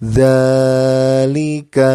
dzalika